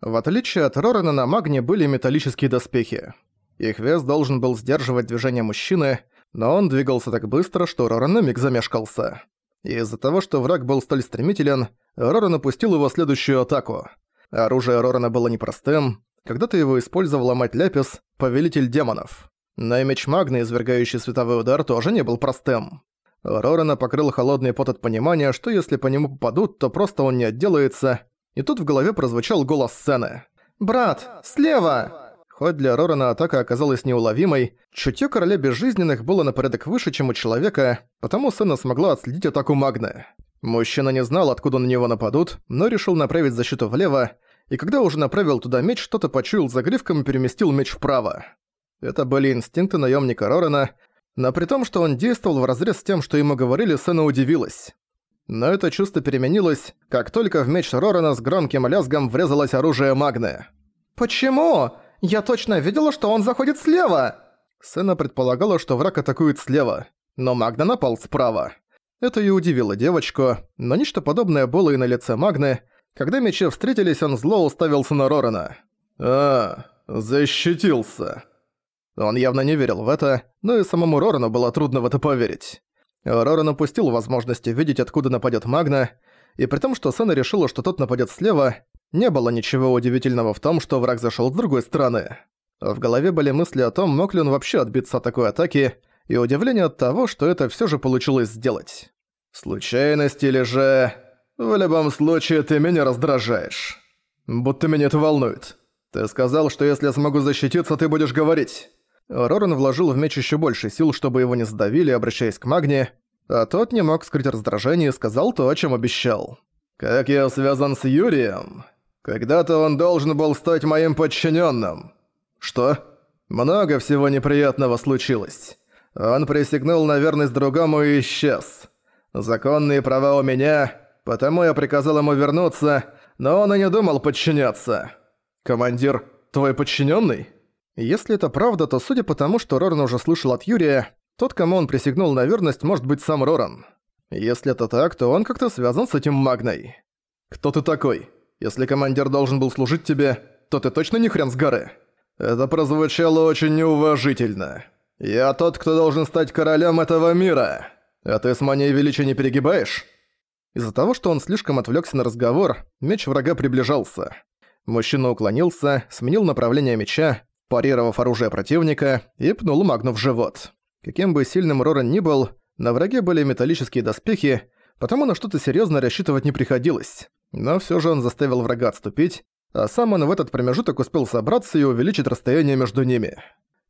В отличие от Рорана на Магне были металлические доспехи. Их вес должен был сдерживать движение мужчины, но он двигался так быстро, что Роран на миг замешкался. Из-за того, что враг был столь стремителен, Роран опустил его следующую атаку. Оружие Рорана было непростым. Когда-то его использовала мать Ляпис, повелитель демонов. Но и меч Магны, извергающий световой удар, тоже не был простым. Рорана покрыл холодный пот от понимания, что если по нему попадут, то просто он не отделается, и тут в голове прозвучал голос сцены. «Брат, слева!» Хоть для Рорана атака оказалась неуловимой, чутье короля безжизненных было на порядок выше, чем у человека, потому Сэна смогла отследить атаку Магны. Мужчина не знал, откуда на него нападут, но решил направить защиту влево, и когда уже направил туда меч, что-то почуял за гривком и переместил меч вправо. Это были инстинкты наемника Рорана, но при том, что он действовал вразрез с тем, что ему говорили, Сэна удивилась. Но это чувство переменилось, как только в меч Рорана с громким лязгом врезалось оружие Магны. «Почему? Я точно видела, что он заходит слева!» Сэна предполагала, что враг атакует слева, но Магна напал справа. Это и удивило девочку, но нечто подобное было и на лице Магны. Когда мечи встретились, он зло уставился на Рорана. «А, защитился!» Он явно не верил в это, но и самому Рорану было трудно в это поверить. Роран упустил возможности видеть, откуда нападет Магна, и при том, что Сэна решила, что тот нападет слева, не было ничего удивительного в том, что враг зашел с другой стороны. В голове были мысли о том, мог ли он вообще отбиться от такой атаки, и удивление от того, что это все же получилось сделать. «Случайность или же...» «В любом случае, ты меня раздражаешь. Будто меня это волнует. Ты сказал, что если я смогу защититься, ты будешь говорить. Роран вложил в меч еще больше сил, чтобы его не сдавили, обращаясь к Магне, а тот не мог скрыть раздражение и сказал то, о чем обещал. «Как я связан с Юрием? Когда-то он должен был стать моим подчиненным. «Что?» «Много всего неприятного случилось. Он присягнул на верность другому и исчез. Законные права у меня, потому я приказал ему вернуться, но он и не думал подчиняться. Командир, твой подчиненный? Если это правда, то судя по тому, что Роран уже слышал от Юрия, тот, кому он присягнул на верность, может быть сам Роран. Если это так, то он как-то связан с этим Магной. Кто ты такой? Если командир должен был служить тебе, то ты точно не хрен с горы? Это прозвучало очень неуважительно. Я тот, кто должен стать королем этого мира. А ты с манией величия не перегибаешь? Из-за того, что он слишком отвлекся на разговор, меч врага приближался. Мужчина уклонился, сменил направление меча, парировав оружие противника, и пнул Магну в живот. Каким бы сильным Роран ни был, на враге были металлические доспехи, потому на что-то серьёзно рассчитывать не приходилось. Но всё же он заставил врага отступить, а сам он в этот промежуток успел собраться и увеличить расстояние между ними.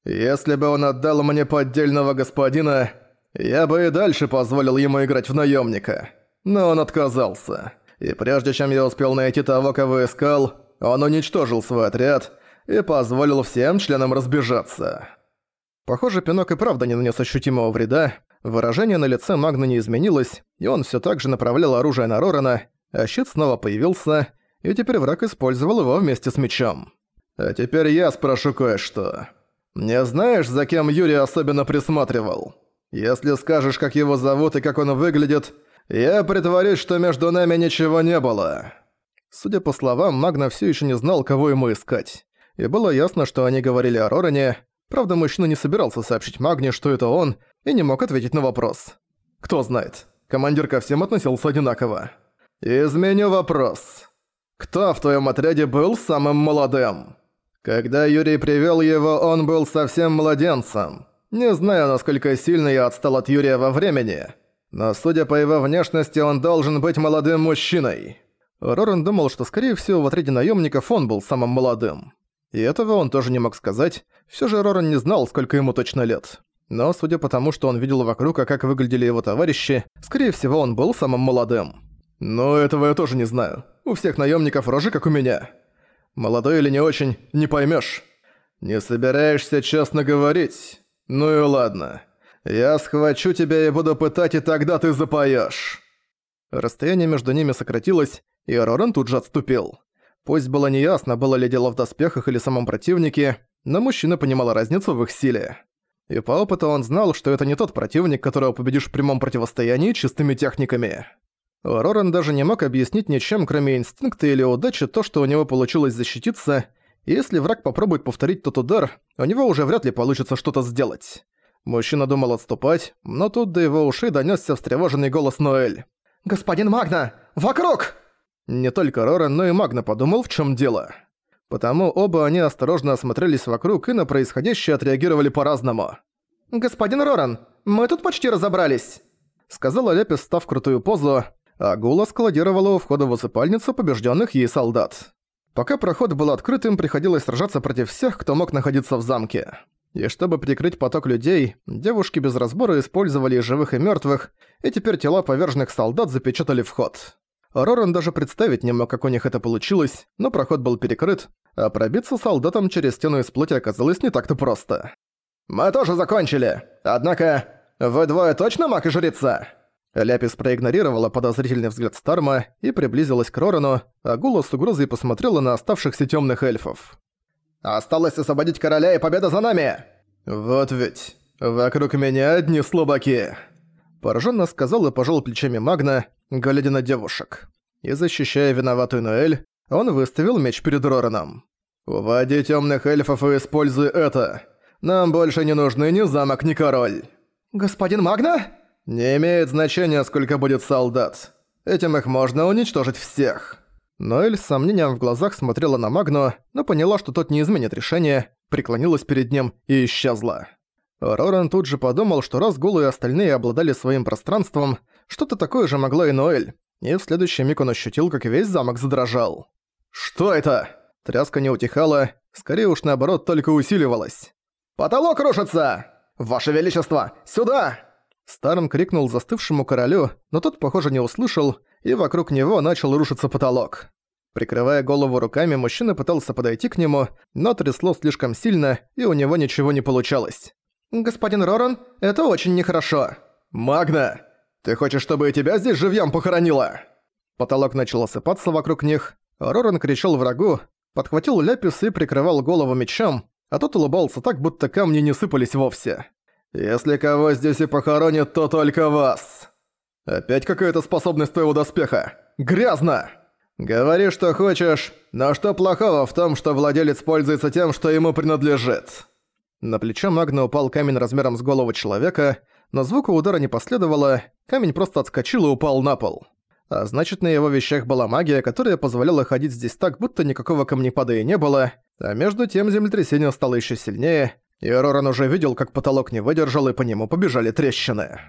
«Если бы он отдал мне поддельного господина, я бы и дальше позволил ему играть в наемника. Но он отказался. И прежде чем я успел найти того, кого искал, он уничтожил свой отряд и позволил всем членам разбежаться. Похоже, Пинок и правда не нанес ощутимого вреда, выражение на лице Магна не изменилось, и он все так же направлял оружие на Рорана, а щит снова появился, и теперь враг использовал его вместе с мечом. «А теперь я спрошу кое-что. Не знаешь, за кем Юрий особенно присматривал? Если скажешь, как его зовут и как он выглядит, я притворюсь, что между нами ничего не было». Судя по словам, Магна все еще не знал, кого ему искать и было ясно, что они говорили о Роране, правда мужчина не собирался сообщить Магне, что это он, и не мог ответить на вопрос. Кто знает, командир ко всем относился одинаково. «Изменю вопрос. Кто в твоем отряде был самым молодым?» Когда Юрий привел его, он был совсем младенцем. Не знаю, насколько сильно я отстал от Юрия во времени, но судя по его внешности, он должен быть молодым мужчиной. Роран думал, что скорее всего в отряде наемников он был самым молодым. И этого он тоже не мог сказать, все же Роран не знал, сколько ему точно лет. Но судя по тому, что он видел вокруг, а как выглядели его товарищи, скорее всего, он был самым молодым. Но этого я тоже не знаю. У всех наемников рожи, как у меня. Молодой или не очень, не поймешь. Не собираешься честно говорить? Ну и ладно. Я схвачу тебя и буду пытать, и тогда ты запоешь. Расстояние между ними сократилось, и Роран тут же отступил. Пусть было неясно, было ли дело в доспехах или самом противнике, но мужчина понимал разницу в их силе. И по опыту он знал, что это не тот противник, которого победишь в прямом противостоянии чистыми техниками. Роран даже не мог объяснить ничем, кроме инстинкта или удачи, то, что у него получилось защититься, если враг попробует повторить тот удар, у него уже вряд ли получится что-то сделать. Мужчина думал отступать, но тут до его ушей донёсся встревоженный голос Ноэль. «Господин Магна! Вокруг!» Не только Роран, но и Магна подумал, в чём дело. Потому оба они осторожно осмотрелись вокруг и на происходящее отреагировали по-разному. «Господин Роран, мы тут почти разобрались», — сказала Лепис, став крутую позу, а Гула складировала у входа в усыпальницу побежденных ей солдат. Пока проход был открытым, приходилось сражаться против всех, кто мог находиться в замке. И чтобы прикрыть поток людей, девушки без разбора использовали и живых и мертвых, и теперь тела поверженных солдат запечатали вход. Роран даже представить не мог, как у них это получилось, но проход был перекрыт, а пробиться солдатам через стену из плоти оказалось не так-то просто. «Мы тоже закончили! Однако, вы двое точно маг и жрица?» Ляпис проигнорировала подозрительный взгляд Старма и приблизилась к Рорану, а Гула с угрозой посмотрела на оставшихся темных эльфов. «Осталось освободить короля, и победа за нами!» «Вот ведь, вокруг меня одни слабаки!» Пораженно сказал и пожал плечами Магна, глядя на девушек. И защищая виноватую Ноэль, он выставил меч перед Рораном. «Уводи темных эльфов и используй это. Нам больше не нужны ни замок, ни король». «Господин Магна?» «Не имеет значения, сколько будет солдат. Этим их можно уничтожить всех». Ноэль с сомнением в глазах смотрела на Магну, но поняла, что тот не изменит решение, преклонилась перед ним и исчезла. Роран тут же подумал, что раз и остальные обладали своим пространством, что-то такое же могла и Ноэль, и в следующий миг он ощутил, как весь замок задрожал. «Что это?» Тряска не утихала, скорее уж наоборот только усиливалась. «Потолок рушится! Ваше Величество, сюда!» Старым крикнул застывшему королю, но тот, похоже, не услышал, и вокруг него начал рушиться потолок. Прикрывая голову руками, мужчина пытался подойти к нему, но трясло слишком сильно, и у него ничего не получалось. «Господин Роран, это очень нехорошо». «Магна, ты хочешь, чтобы и тебя здесь живьём похоронило?» Потолок начал осыпаться вокруг них. Роран кричал врагу, подхватил ляпис и прикрывал голову мечом, а тот улыбался так, будто камни не сыпались вовсе. «Если кого здесь и похоронят, то только вас!» «Опять какая-то способность твоего доспеха! Грязно!» «Говори, что хочешь, но что плохого в том, что владелец пользуется тем, что ему принадлежит?» На плечо Магна упал камень размером с голову человека, но звука удара не последовало, камень просто отскочил и упал на пол. А значит, на его вещах была магия, которая позволяла ходить здесь так, будто никакого камнепада и не было, а между тем землетрясение стало еще сильнее, и Роран уже видел, как потолок не выдержал, и по нему побежали трещины.